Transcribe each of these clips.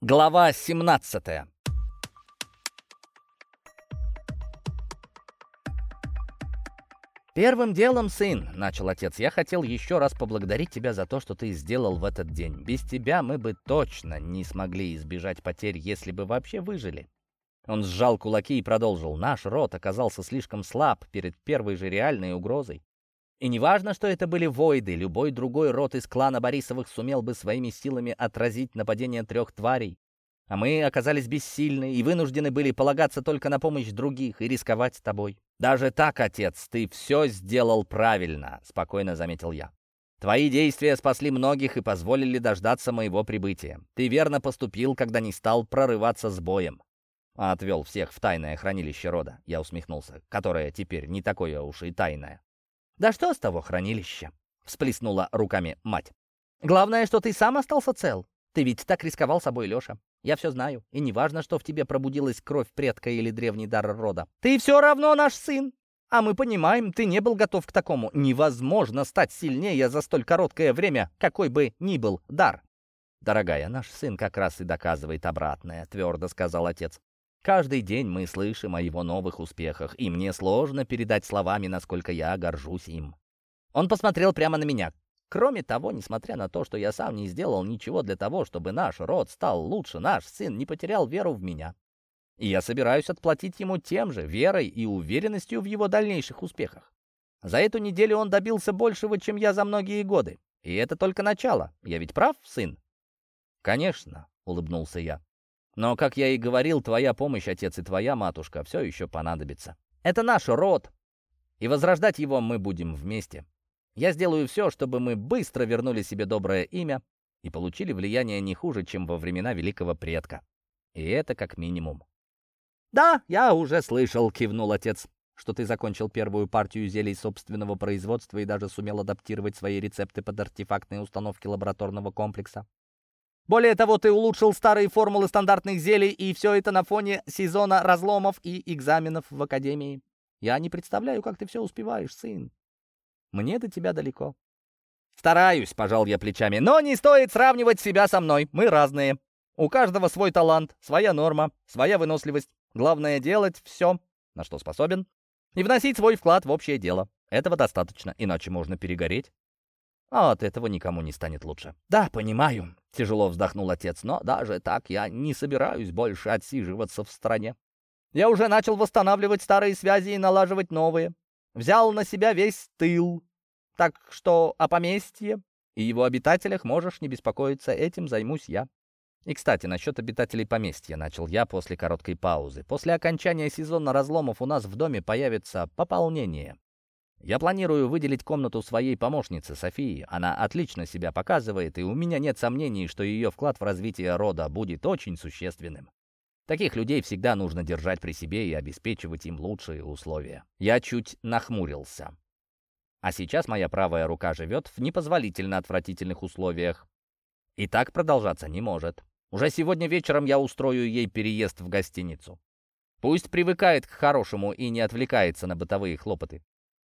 Глава 17 «Первым делом, сын», — начал отец, — «я хотел еще раз поблагодарить тебя за то, что ты сделал в этот день. Без тебя мы бы точно не смогли избежать потерь, если бы вообще выжили». Он сжал кулаки и продолжил. «Наш род оказался слишком слаб перед первой же реальной угрозой. И неважно, что это были Войды, любой другой род из клана Борисовых сумел бы своими силами отразить нападение трех тварей. А мы оказались бессильны и вынуждены были полагаться только на помощь других и рисковать тобой. «Даже так, отец, ты все сделал правильно», — спокойно заметил я. «Твои действия спасли многих и позволили дождаться моего прибытия. Ты верно поступил, когда не стал прорываться с боем». Отвел всех в тайное хранилище рода, я усмехнулся, которое теперь не такое уж и тайное. «Да что с того хранилища?» — всплеснула руками мать. «Главное, что ты сам остался цел. Ты ведь так рисковал собой, Леша. Я все знаю, и не важно, что в тебе пробудилась кровь предка или древний дар рода. Ты все равно наш сын. А мы понимаем, ты не был готов к такому. Невозможно стать сильнее за столь короткое время, какой бы ни был дар. «Дорогая, наш сын как раз и доказывает обратное», — твердо сказал отец. Каждый день мы слышим о его новых успехах, и мне сложно передать словами, насколько я горжусь им. Он посмотрел прямо на меня. Кроме того, несмотря на то, что я сам не сделал ничего для того, чтобы наш род стал лучше, наш сын не потерял веру в меня. И я собираюсь отплатить ему тем же, верой и уверенностью в его дальнейших успехах. За эту неделю он добился большего, чем я за многие годы. И это только начало. Я ведь прав, сын? Конечно, улыбнулся я. Но, как я и говорил, твоя помощь, отец, и твоя матушка все еще понадобится. Это наш род, и возрождать его мы будем вместе. Я сделаю все, чтобы мы быстро вернули себе доброе имя и получили влияние не хуже, чем во времена великого предка. И это как минимум. «Да, я уже слышал», — кивнул отец, «что ты закончил первую партию зелий собственного производства и даже сумел адаптировать свои рецепты под артефактные установки лабораторного комплекса. Более того, ты улучшил старые формулы стандартных зелий, и все это на фоне сезона разломов и экзаменов в академии. Я не представляю, как ты все успеваешь, сын. Мне до тебя далеко. Стараюсь, пожал я плечами, но не стоит сравнивать себя со мной. Мы разные. У каждого свой талант, своя норма, своя выносливость. Главное делать все, на что способен, и вносить свой вклад в общее дело. Этого достаточно, иначе можно перегореть. А от этого никому не станет лучше. «Да, понимаю», — тяжело вздохнул отец, «но даже так я не собираюсь больше отсиживаться в стране. Я уже начал восстанавливать старые связи и налаживать новые. Взял на себя весь тыл. Так что о поместье и его обитателях можешь не беспокоиться, этим займусь я». И, кстати, насчет обитателей поместья начал я после короткой паузы. После окончания сезона разломов у нас в доме появится пополнение. Я планирую выделить комнату своей помощнице Софии. Она отлично себя показывает, и у меня нет сомнений, что ее вклад в развитие рода будет очень существенным. Таких людей всегда нужно держать при себе и обеспечивать им лучшие условия. Я чуть нахмурился. А сейчас моя правая рука живет в непозволительно отвратительных условиях. И так продолжаться не может. Уже сегодня вечером я устрою ей переезд в гостиницу. Пусть привыкает к хорошему и не отвлекается на бытовые хлопоты.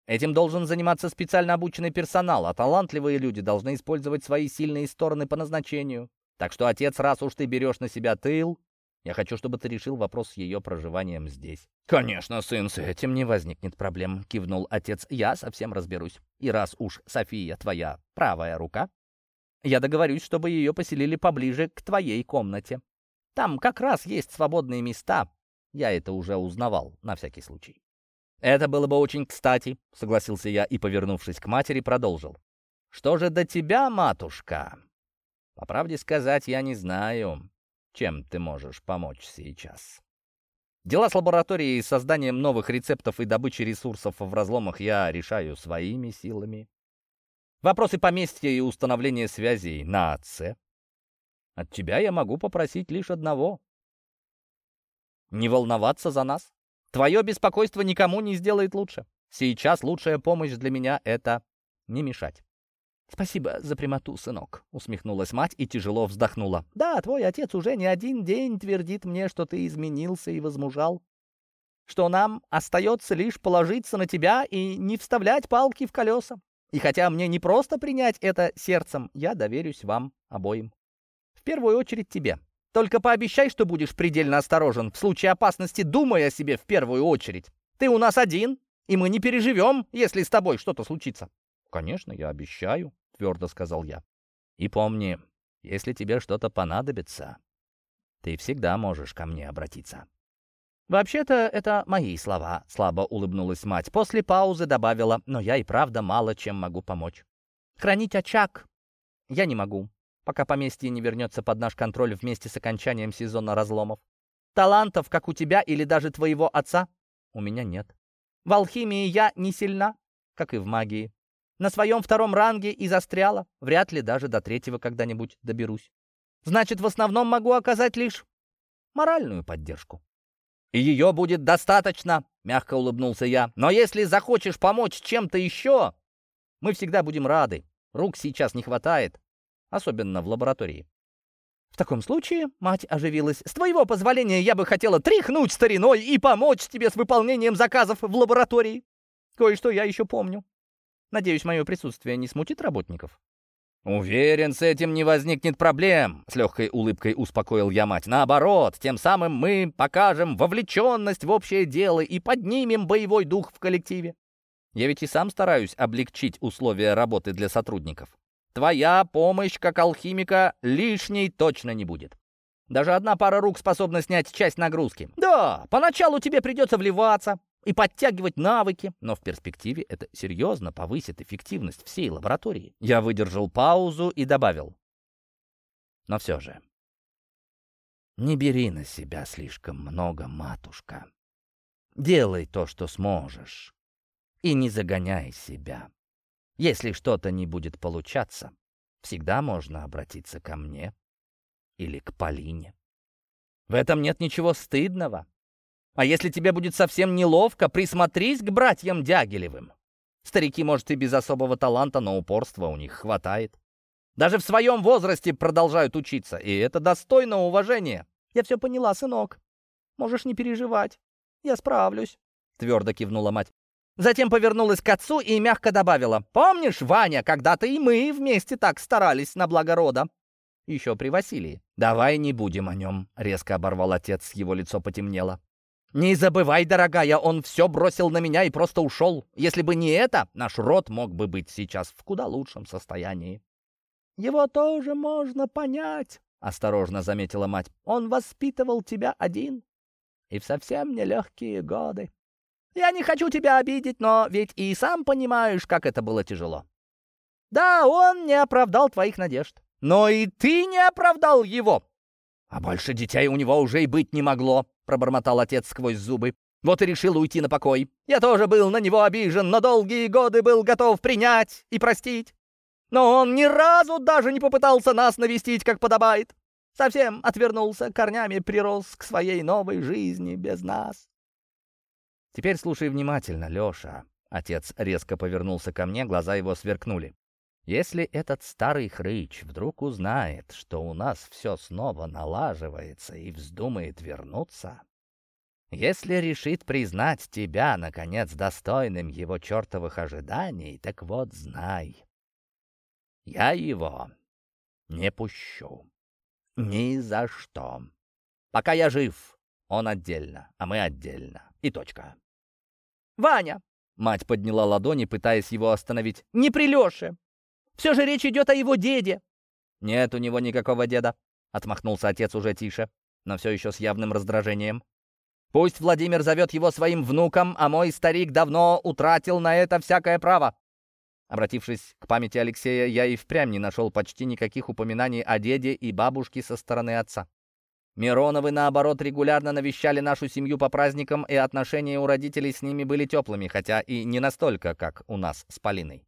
Этим должен заниматься специально обученный персонал, а талантливые люди должны использовать свои сильные стороны по назначению. Так что, отец, раз уж ты берешь на себя тыл, я хочу, чтобы ты решил вопрос с ее проживанием здесь». «Конечно, сын, с этим не возникнет проблем», — кивнул отец. «Я совсем разберусь. И раз уж София твоя правая рука, я договорюсь, чтобы ее поселили поближе к твоей комнате. Там как раз есть свободные места. Я это уже узнавал, на всякий случай». «Это было бы очень кстати», — согласился я и, повернувшись к матери, продолжил. «Что же до тебя, матушка? По правде сказать, я не знаю, чем ты можешь помочь сейчас». Дела с лабораторией созданием новых рецептов и добычи ресурсов в разломах я решаю своими силами. Вопросы поместья и установления связей на отце. От тебя я могу попросить лишь одного — не волноваться за нас. Твое беспокойство никому не сделает лучше. Сейчас лучшая помощь для меня — это не мешать». «Спасибо за прямоту, сынок», — усмехнулась мать и тяжело вздохнула. «Да, твой отец уже не один день твердит мне, что ты изменился и возмужал, что нам остается лишь положиться на тебя и не вставлять палки в колеса. И хотя мне не просто принять это сердцем, я доверюсь вам обоим. В первую очередь тебе. Только пообещай, что будешь предельно осторожен. В случае опасности думай о себе в первую очередь. Ты у нас один, и мы не переживем, если с тобой что-то случится». «Конечно, я обещаю», — твердо сказал я. «И помни, если тебе что-то понадобится, ты всегда можешь ко мне обратиться». «Вообще-то это мои слова», — слабо улыбнулась мать. После паузы добавила, «но я и правда мало чем могу помочь. Хранить очаг я не могу, пока поместье не вернется под наш контроль вместе с окончанием сезона разломов. Талантов, как у тебя или даже твоего отца, у меня нет. В алхимии я не сильна, как и в магии. На своем втором ранге и застряла, вряд ли даже до третьего когда-нибудь доберусь. Значит, в основном могу оказать лишь моральную поддержку. «И ее будет достаточно», — мягко улыбнулся я. «Но если захочешь помочь чем-то еще, мы всегда будем рады. Рук сейчас не хватает, особенно в лаборатории». «В таком случае», — мать оживилась, — «с твоего позволения я бы хотела тряхнуть стариной и помочь тебе с выполнением заказов в лаборатории. Кое-что я еще помню. Надеюсь, мое присутствие не смутит работников». «Уверен, с этим не возникнет проблем», — с легкой улыбкой успокоил я мать. «Наоборот, тем самым мы покажем вовлеченность в общее дело и поднимем боевой дух в коллективе. Я ведь и сам стараюсь облегчить условия работы для сотрудников. Твоя помощь как алхимика лишней точно не будет. Даже одна пара рук способна снять часть нагрузки. Да, поначалу тебе придется вливаться, и подтягивать навыки, но в перспективе это серьезно повысит эффективность всей лаборатории. Я выдержал паузу и добавил. Но все же, не бери на себя слишком много, матушка. Делай то, что сможешь, и не загоняй себя. Если что-то не будет получаться, всегда можно обратиться ко мне или к Полине. В этом нет ничего стыдного. А если тебе будет совсем неловко, присмотрись к братьям Дягилевым. Старики, может, и без особого таланта, но упорства у них хватает. Даже в своем возрасте продолжают учиться, и это достойно уважения. Я все поняла, сынок. Можешь не переживать. Я справлюсь, — твердо кивнула мать. Затем повернулась к отцу и мягко добавила. «Помнишь, Ваня, когда-то и мы вместе так старались на благо рода?» Еще при Василии. «Давай не будем о нем», — резко оборвал отец, его лицо потемнело. «Не забывай, дорогая, он все бросил на меня и просто ушел. Если бы не это, наш род мог бы быть сейчас в куда лучшем состоянии». «Его тоже можно понять», — осторожно заметила мать. «Он воспитывал тебя один и в совсем нелегкие годы. Я не хочу тебя обидеть, но ведь и сам понимаешь, как это было тяжело. Да, он не оправдал твоих надежд, но и ты не оправдал его. А больше детей у него уже и быть не могло. — пробормотал отец сквозь зубы. «Вот и решил уйти на покой. Я тоже был на него обижен, но долгие годы был готов принять и простить. Но он ни разу даже не попытался нас навестить, как подобает. Совсем отвернулся, корнями прирос к своей новой жизни без нас». «Теперь слушай внимательно, Леша». Отец резко повернулся ко мне, глаза его сверкнули. Если этот старый хрыч вдруг узнает, что у нас все снова налаживается и вздумает вернуться, если решит признать тебя, наконец, достойным его чертовых ожиданий, так вот знай, я его не пущу. Ни за что. Пока я жив, он отдельно, а мы отдельно. И точка. «Ваня!» — мать подняла ладони, пытаясь его остановить. «Не при Леше! Все же речь идет о его деде». «Нет у него никакого деда», — отмахнулся отец уже тише, но все еще с явным раздражением. «Пусть Владимир зовет его своим внуком, а мой старик давно утратил на это всякое право». Обратившись к памяти Алексея, я и впрямь не нашел почти никаких упоминаний о деде и бабушке со стороны отца. Мироновы, наоборот, регулярно навещали нашу семью по праздникам, и отношения у родителей с ними были теплыми, хотя и не настолько, как у нас с Полиной.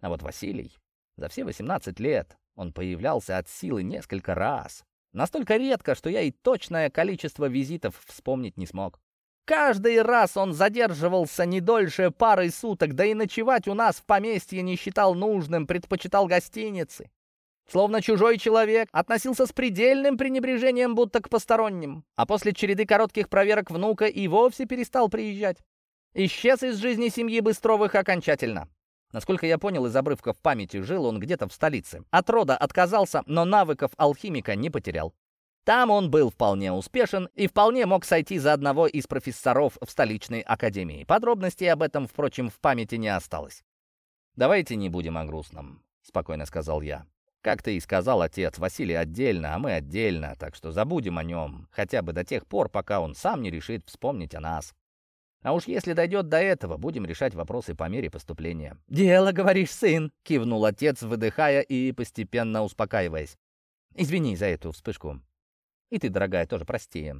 А вот Василий... За все 18 лет он появлялся от силы несколько раз. Настолько редко, что я и точное количество визитов вспомнить не смог. Каждый раз он задерживался не дольше пары суток, да и ночевать у нас в поместье не считал нужным, предпочитал гостиницы. Словно чужой человек, относился с предельным пренебрежением, будто к посторонним. А после череды коротких проверок внука и вовсе перестал приезжать. Исчез из жизни семьи Быстровых окончательно. Насколько я понял из обрывков памяти, жил он где-то в столице. От рода отказался, но навыков алхимика не потерял. Там он был вполне успешен и вполне мог сойти за одного из профессоров в столичной академии. Подробностей об этом, впрочем, в памяти не осталось. «Давайте не будем о грустном», — спокойно сказал я. «Как ты и сказал, отец, Василий отдельно, а мы отдельно, так что забудем о нем, хотя бы до тех пор, пока он сам не решит вспомнить о нас. А уж если дойдет до этого, будем решать вопросы по мере поступления». «Дело, говоришь, сын», — кивнул отец, выдыхая и постепенно успокаиваясь. «Извини за эту вспышку. И ты, дорогая, тоже прости.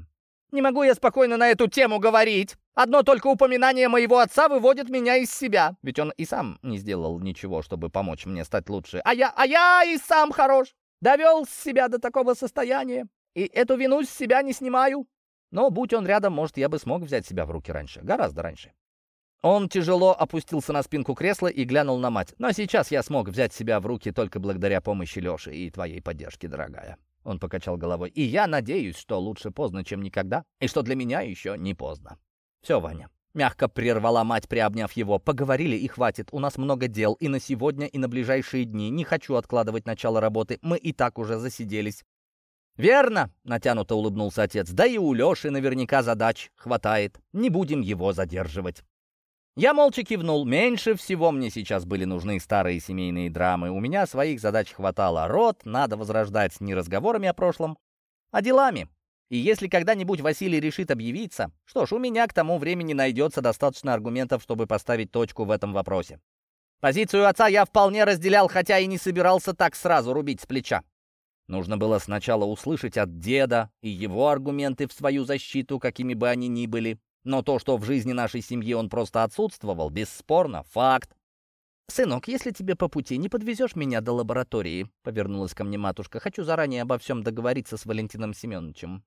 Не могу я спокойно на эту тему говорить. Одно только упоминание моего отца выводит меня из себя. Ведь он и сам не сделал ничего, чтобы помочь мне стать лучше. А я, а я и сам хорош. Довел себя до такого состояния. И эту вину с себя не снимаю. Но будь он рядом, может, я бы смог взять себя в руки раньше. Гораздо раньше. Он тяжело опустился на спинку кресла и глянул на мать. Но сейчас я смог взять себя в руки только благодаря помощи Леши и твоей поддержке, дорогая. Он покачал головой. «И я надеюсь, что лучше поздно, чем никогда, и что для меня еще не поздно». «Все, Ваня». Мягко прервала мать, приобняв его. «Поговорили и хватит. У нас много дел и на сегодня, и на ближайшие дни. Не хочу откладывать начало работы. Мы и так уже засиделись». «Верно!» — натянуто улыбнулся отец. «Да и у Леши наверняка задач хватает. Не будем его задерживать». Я молча кивнул. Меньше всего мне сейчас были нужны старые семейные драмы. У меня своих задач хватало. Род надо возрождать не разговорами о прошлом, а делами. И если когда-нибудь Василий решит объявиться, что ж, у меня к тому времени найдется достаточно аргументов, чтобы поставить точку в этом вопросе. Позицию отца я вполне разделял, хотя и не собирался так сразу рубить с плеча. Нужно было сначала услышать от деда и его аргументы в свою защиту, какими бы они ни были. Но то, что в жизни нашей семьи он просто отсутствовал, бесспорно, факт. «Сынок, если тебе по пути не подвезешь меня до лаборатории», — повернулась ко мне матушка, «хочу заранее обо всем договориться с Валентином Семеновичем.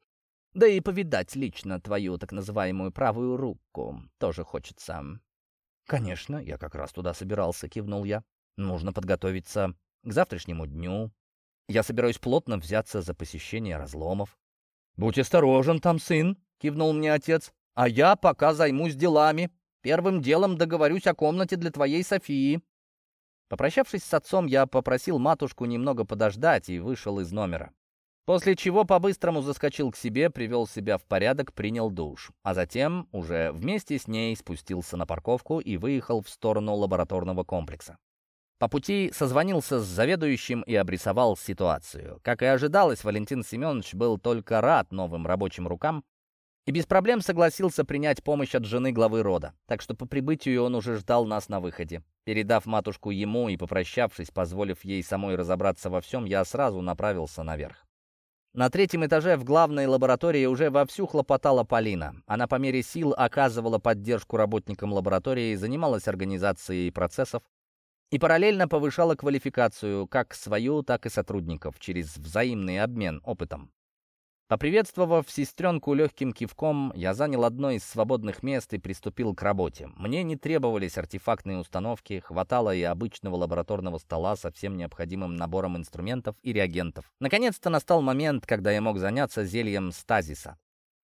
Да и повидать лично твою так называемую правую руку тоже хочется». «Конечно, я как раз туда собирался», — кивнул я. «Нужно подготовиться к завтрашнему дню. Я собираюсь плотно взяться за посещение разломов». «Будь осторожен там, сын», — кивнул мне отец. А я пока займусь делами. Первым делом договорюсь о комнате для твоей Софии». Попрощавшись с отцом, я попросил матушку немного подождать и вышел из номера. После чего по-быстрому заскочил к себе, привел себя в порядок, принял душ. А затем уже вместе с ней спустился на парковку и выехал в сторону лабораторного комплекса. По пути созвонился с заведующим и обрисовал ситуацию. Как и ожидалось, Валентин Семенович был только рад новым рабочим рукам и без проблем согласился принять помощь от жены главы рода. Так что по прибытию он уже ждал нас на выходе. Передав матушку ему и попрощавшись, позволив ей самой разобраться во всем, я сразу направился наверх. На третьем этаже в главной лаборатории уже вовсю хлопотала Полина. Она по мере сил оказывала поддержку работникам лаборатории, занималась организацией процессов и параллельно повышала квалификацию как свою, так и сотрудников через взаимный обмен опытом. Поприветствовав сестренку легким кивком, я занял одно из свободных мест и приступил к работе. Мне не требовались артефактные установки, хватало и обычного лабораторного стола со всем необходимым набором инструментов и реагентов. Наконец-то настал момент, когда я мог заняться зельем стазиса.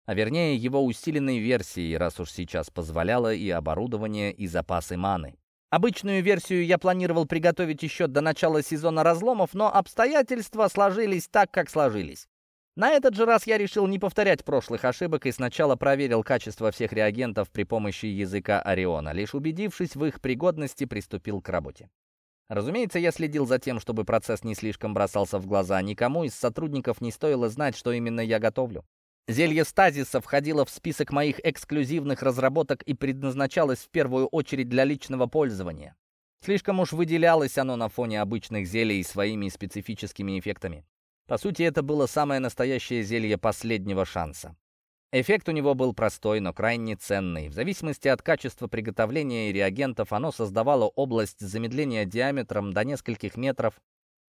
А вернее, его усиленной версией, раз уж сейчас позволяло и оборудование, и запасы маны. Обычную версию я планировал приготовить еще до начала сезона разломов, но обстоятельства сложились так, как сложились. На этот же раз я решил не повторять прошлых ошибок и сначала проверил качество всех реагентов при помощи языка Ориона. Лишь убедившись в их пригодности, приступил к работе. Разумеется, я следил за тем, чтобы процесс не слишком бросался в глаза. Никому из сотрудников не стоило знать, что именно я готовлю. Зелье стазиса входило в список моих эксклюзивных разработок и предназначалось в первую очередь для личного пользования. Слишком уж выделялось оно на фоне обычных зелий своими специфическими эффектами. По сути, это было самое настоящее зелье последнего шанса. Эффект у него был простой, но крайне ценный. В зависимости от качества приготовления и реагентов оно создавало область замедления диаметром до нескольких метров,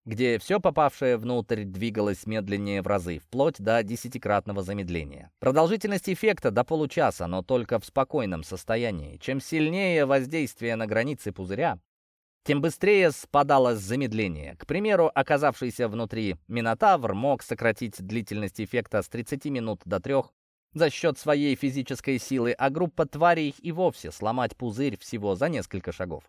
где все попавшее внутрь двигалось медленнее в разы, вплоть до десятикратного замедления. Продолжительность эффекта до получаса, но только в спокойном состоянии. Чем сильнее воздействие на границы пузыря, тем быстрее спадалось замедление. К примеру, оказавшийся внутри Минотавр мог сократить длительность эффекта с 30 минут до 3 за счет своей физической силы, а группа тварей и вовсе сломать пузырь всего за несколько шагов.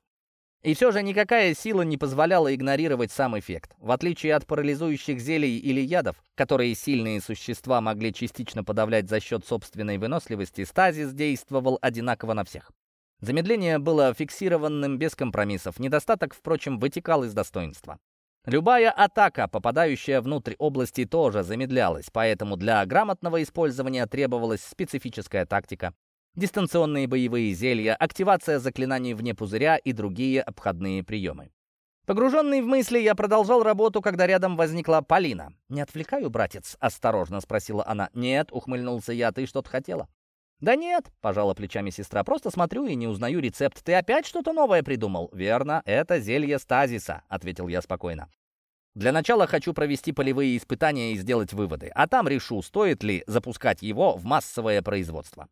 И все же никакая сила не позволяла игнорировать сам эффект. В отличие от парализующих зелий или ядов, которые сильные существа могли частично подавлять за счет собственной выносливости, стазис действовал одинаково на всех. Замедление было фиксированным без компромиссов, недостаток, впрочем, вытекал из достоинства. Любая атака, попадающая внутрь области, тоже замедлялась, поэтому для грамотного использования требовалась специфическая тактика, дистанционные боевые зелья, активация заклинаний вне пузыря и другие обходные приемы. Погруженный в мысли, я продолжал работу, когда рядом возникла Полина. «Не отвлекаю, братец?» — осторожно спросила она. «Нет», — ухмыльнулся я, — «ты что-то хотела?» «Да нет», — пожала плечами сестра, — «просто смотрю и не узнаю рецепт. Ты опять что-то новое придумал?» «Верно, это зелье стазиса», — ответил я спокойно. «Для начала хочу провести полевые испытания и сделать выводы, а там решу, стоит ли запускать его в массовое производство».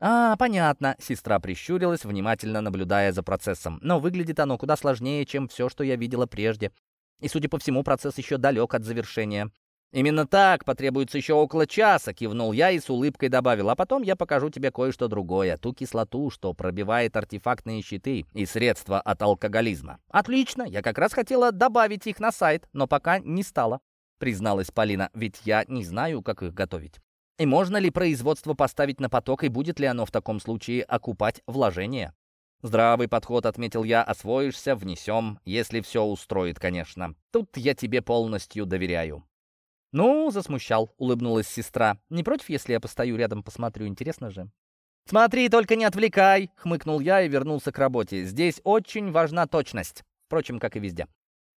«А, понятно», — сестра прищурилась, внимательно наблюдая за процессом. «Но выглядит оно куда сложнее, чем все, что я видела прежде. И, судя по всему, процесс еще далек от завершения. «Именно так, потребуется еще около часа», — кивнул я и с улыбкой добавил. «А потом я покажу тебе кое-что другое, ту кислоту, что пробивает артефактные щиты и средства от алкоголизма». «Отлично, я как раз хотела добавить их на сайт, но пока не стала», — призналась Полина, «ведь я не знаю, как их готовить. И можно ли производство поставить на поток, и будет ли оно в таком случае окупать вложения?» «Здравый подход», — отметил я, — «освоишься, внесем, если все устроит, конечно. Тут я тебе полностью доверяю». «Ну, засмущал», — улыбнулась сестра. «Не против, если я постою рядом, посмотрю? Интересно же». «Смотри, только не отвлекай!» — хмыкнул я и вернулся к работе. «Здесь очень важна точность. Впрочем, как и везде».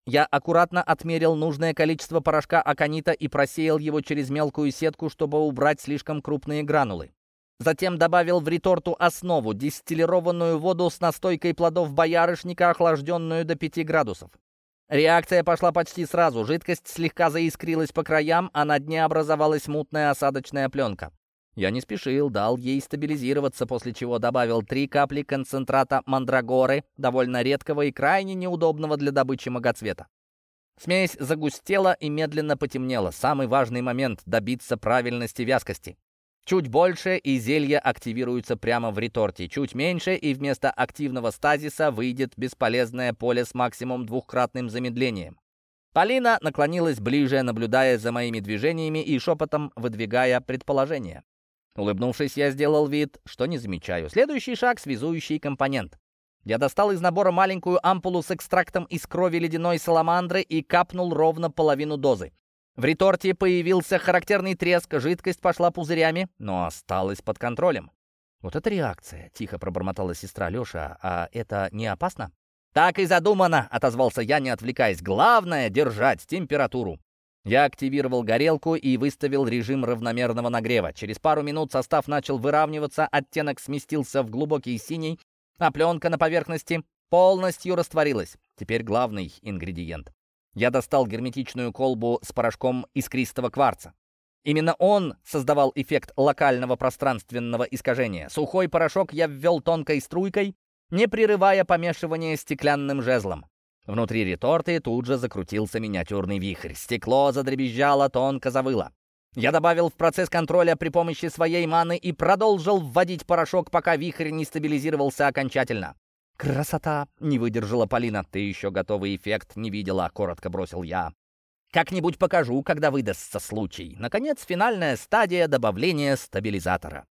Я аккуратно отмерил нужное количество порошка аконита и просеял его через мелкую сетку, чтобы убрать слишком крупные гранулы. Затем добавил в реторту основу, дистиллированную воду с настойкой плодов боярышника, охлажденную до 5 градусов. Реакция пошла почти сразу. Жидкость слегка заискрилась по краям, а на дне образовалась мутная осадочная пленка. Я не спешил, дал ей стабилизироваться, после чего добавил три капли концентрата мандрагоры, довольно редкого и крайне неудобного для добычи многоцвета. Смесь загустела и медленно потемнела. Самый важный момент — добиться правильности вязкости. Чуть больше, и зелье активируется прямо в реторте. Чуть меньше, и вместо активного стазиса выйдет бесполезное поле с максимум двухкратным замедлением. Полина наклонилась ближе, наблюдая за моими движениями и шепотом выдвигая предположение. Улыбнувшись, я сделал вид, что не замечаю. Следующий шаг — связующий компонент. Я достал из набора маленькую ампулу с экстрактом из крови ледяной саламандры и капнул ровно половину дозы. В реторте появился характерный треск, жидкость пошла пузырями, но осталась под контролем. «Вот это реакция!» — тихо пробормотала сестра Леша. «А это не опасно?» «Так и задумано!» — отозвался я, не отвлекаясь. «Главное — держать температуру!» Я активировал горелку и выставил режим равномерного нагрева. Через пару минут состав начал выравниваться, оттенок сместился в глубокий синий, а пленка на поверхности полностью растворилась. Теперь главный ингредиент. Я достал герметичную колбу с порошком искристого кварца. Именно он создавал эффект локального пространственного искажения. Сухой порошок я ввел тонкой струйкой, не прерывая помешивание стеклянным жезлом. Внутри реторты тут же закрутился миниатюрный вихрь. Стекло задребезжало, тонко завыло. Я добавил в процесс контроля при помощи своей маны и продолжил вводить порошок, пока вихрь не стабилизировался окончательно. «Красота!» — не выдержала Полина. «Ты еще готовый эффект не видела», — коротко бросил я. «Как-нибудь покажу, когда выдастся случай». Наконец, финальная стадия добавления стабилизатора.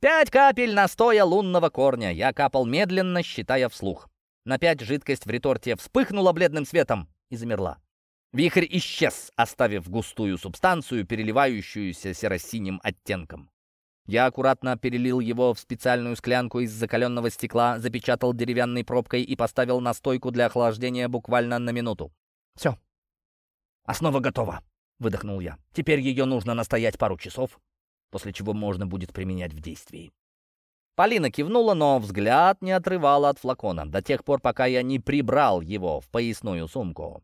Пять капель настоя лунного корня. Я капал медленно, считая вслух. На пять жидкость в реторте вспыхнула бледным светом и замерла. Вихрь исчез, оставив густую субстанцию, переливающуюся серо-синим оттенком. Я аккуратно перелил его в специальную склянку из закаленного стекла, запечатал деревянной пробкой и поставил на стойку для охлаждения буквально на минуту. «Все. Основа готова», — выдохнул я. «Теперь ее нужно настоять пару часов, после чего можно будет применять в действии». Полина кивнула, но взгляд не отрывала от флакона до тех пор, пока я не прибрал его в поясную сумку.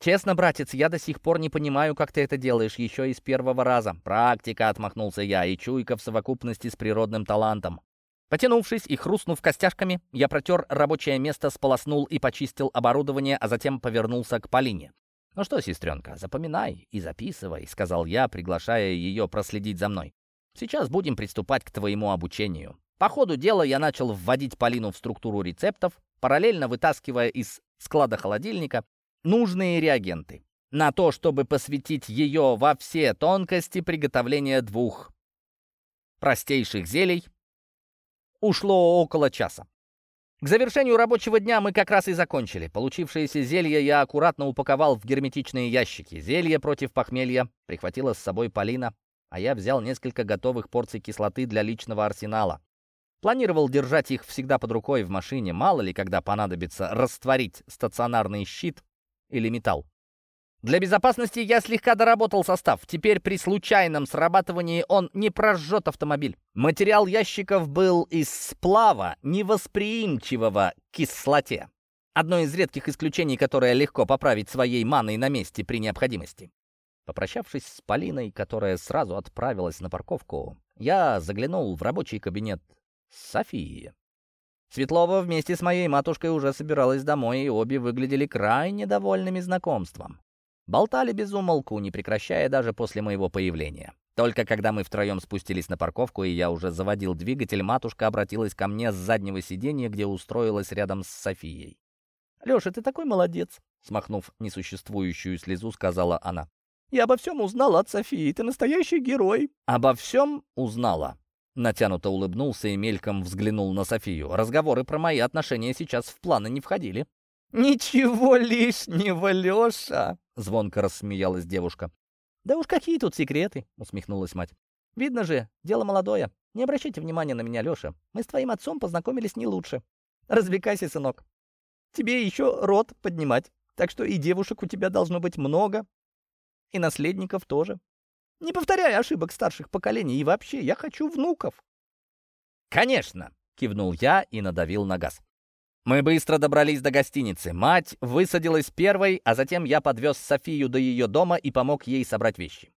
«Честно, братец, я до сих пор не понимаю, как ты это делаешь еще из первого раза. Практика», — отмахнулся я, и чуйка в совокупности с природным талантом. Потянувшись и хрустнув костяшками, я протер рабочее место, сполоснул и почистил оборудование, а затем повернулся к Полине. «Ну что, сестренка, запоминай и записывай», — сказал я, приглашая ее проследить за мной. «Сейчас будем приступать к твоему обучению». По ходу дела я начал вводить Полину в структуру рецептов, параллельно вытаскивая из склада холодильника нужные реагенты. На то, чтобы посвятить ее во все тонкости приготовления двух простейших зелий, ушло около часа. К завершению рабочего дня мы как раз и закончили. Получившееся зелье я аккуратно упаковал в герметичные ящики. Зелье против похмелья прихватила с собой Полина, а я взял несколько готовых порций кислоты для личного арсенала. Планировал держать их всегда под рукой в машине, мало ли, когда понадобится растворить стационарный щит или металл. Для безопасности я слегка доработал состав. Теперь при случайном срабатывании он не прожжет автомобиль. Материал ящиков был из сплава, невосприимчивого к кислоте. Одно из редких исключений, которое легко поправить своей маной на месте при необходимости. Попрощавшись с Полиной, которая сразу отправилась на парковку, я заглянул в рабочий кабинет Софии. Светлова вместе с моей матушкой уже собиралась домой, и обе выглядели крайне довольными знакомством. Болтали без умолку, не прекращая даже после моего появления. Только когда мы втроем спустились на парковку, и я уже заводил двигатель, матушка обратилась ко мне с заднего сиденья, где устроилась рядом с Софией. «Леша, ты такой молодец!» Смахнув несуществующую слезу, сказала она. «Я обо всем узнала от Софии. Ты настоящий герой!» «Обо всем узнала?» Натянуто улыбнулся и мельком взглянул на Софию. Разговоры про мои отношения сейчас в планы не входили. «Ничего лишнего, Леша!» — звонко рассмеялась девушка. «Да уж какие тут секреты!» — усмехнулась мать. «Видно же, дело молодое. Не обращайте внимания на меня, Леша. Мы с твоим отцом познакомились не лучше. Развлекайся, сынок. Тебе еще рот поднимать, так что и девушек у тебя должно быть много, и наследников тоже. Не повторяй ошибок старших поколений, и вообще, я хочу внуков». «Конечно!» — кивнул я и надавил на газ. Мы быстро добрались до гостиницы. Мать высадилась первой, а затем я подвез Софию до ее дома и помог ей собрать вещи.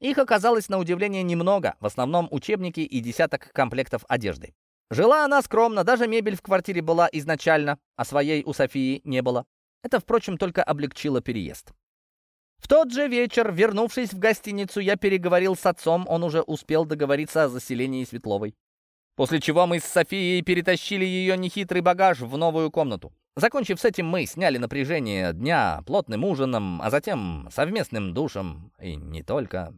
Их оказалось на удивление немного, в основном учебники и десяток комплектов одежды. Жила она скромно, даже мебель в квартире была изначально, а своей у Софии не было. Это, впрочем, только облегчило переезд. В тот же вечер, вернувшись в гостиницу, я переговорил с отцом, он уже успел договориться о заселении Светловой. После чего мы с Софией перетащили ее нехитрый багаж в новую комнату. Закончив с этим, мы сняли напряжение дня плотным ужином, а затем совместным душем, и не только.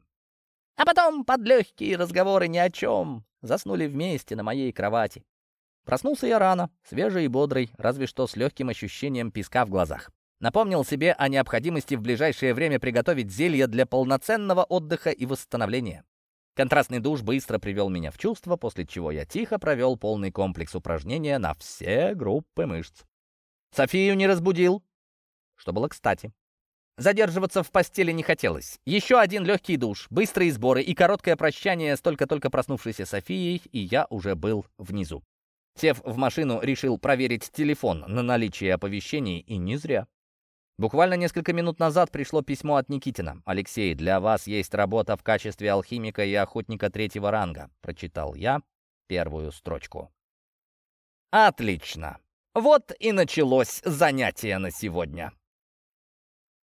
А потом под легкие разговоры ни о чем заснули вместе на моей кровати. Проснулся я рано, свежий и бодрый, разве что с легким ощущением песка в глазах. Напомнил себе о необходимости в ближайшее время приготовить зелье для полноценного отдыха и восстановления. Контрастный душ быстро привел меня в чувство, после чего я тихо провел полный комплекс упражнения на все группы мышц. Софию не разбудил, что было кстати. Задерживаться в постели не хотелось. Еще один легкий душ, быстрые сборы и короткое прощание с только-только проснувшейся Софией, и я уже был внизу. Сев в машину, решил проверить телефон на наличие оповещений, и не зря. Буквально несколько минут назад пришло письмо от Никитина. «Алексей, для вас есть работа в качестве алхимика и охотника третьего ранга», — прочитал я первую строчку. «Отлично! Вот и началось занятие на сегодня».